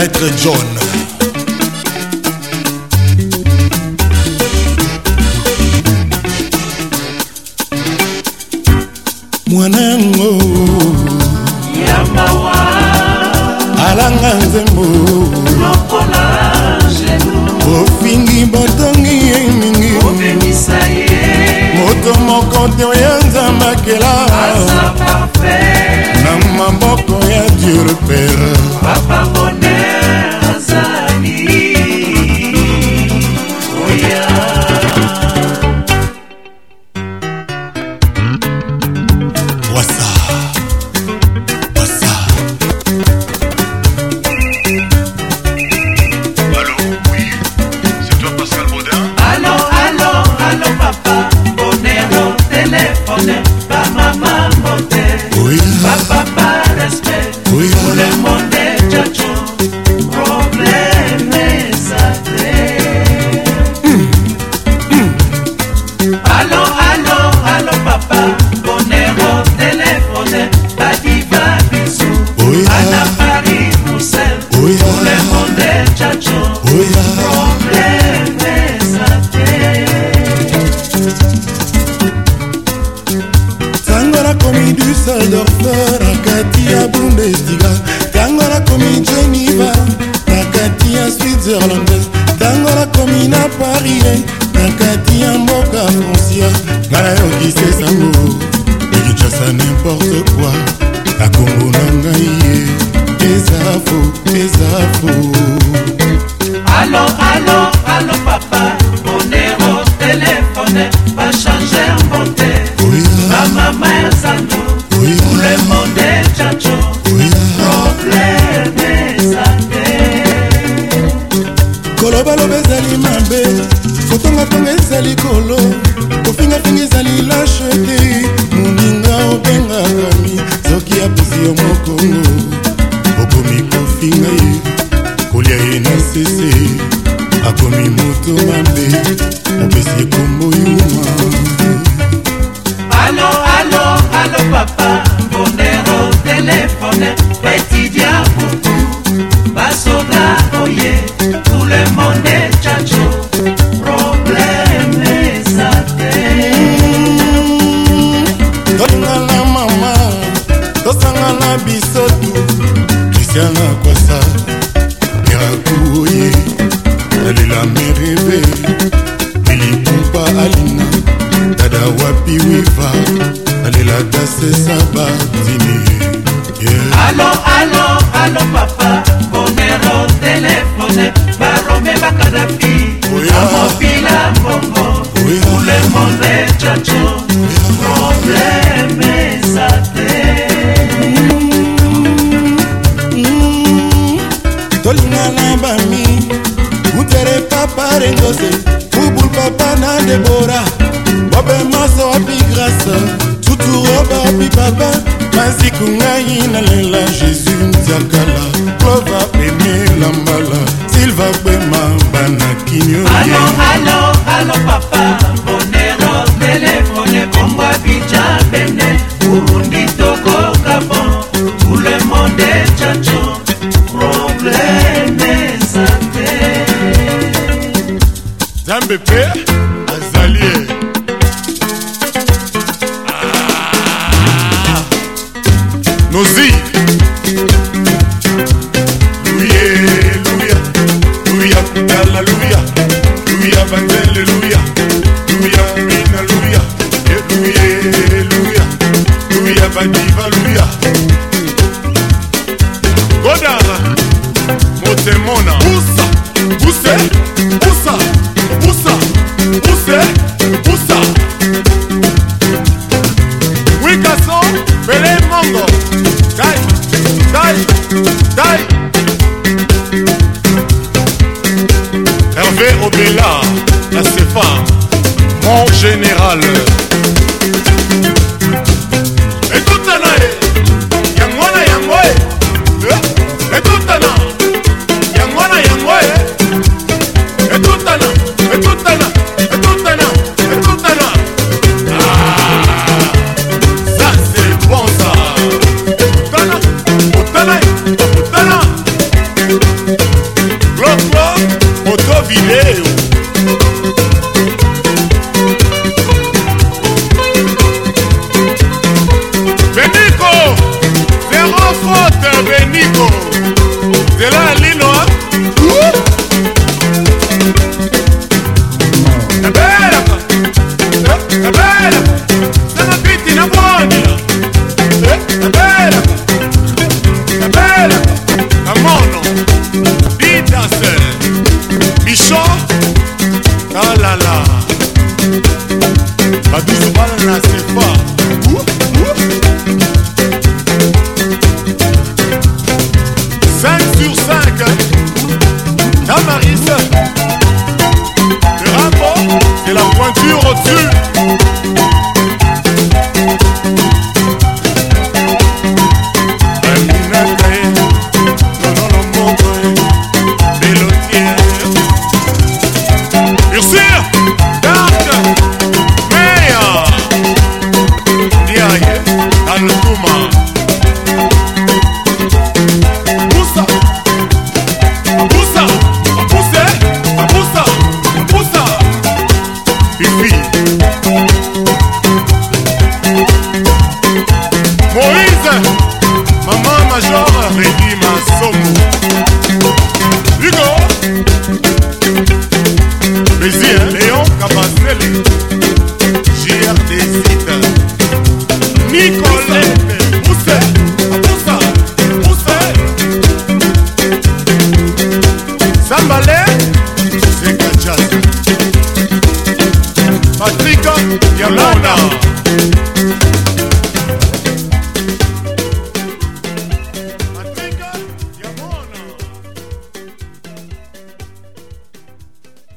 maître john mwanango yambawa alanga nzembo lokola ofingi botongi ye mingi moto moko te oya nzambakela na maboko ya dieu le père dusadorfer nakati ya bundesliga ntango nakomi geneva nakati ya switzerland ntango nakomi na paris nakati ya mboka francier ngai nayokisa esango oh. ekicasa nimporte poi na kombo na ngai ye eza fo eza fo alo alo alo papa monero telefone bachanger monte bamama ya zan monde chacho probleme ezali mabe kotongatonga ezali kolo kofingafinga kolinga na bami utere papa rendose ubul papa na debora bobe maso api grase tuturoba api papa maziku ngai nalela jésus ntiakala klova pene lambala silva kwema nzambe mpe azali ye ah. nozi luye luya luya kutala luya luya bandele luya luya kumina luya luye luya luya bandele général Bidas Bichon Ah là là You're now.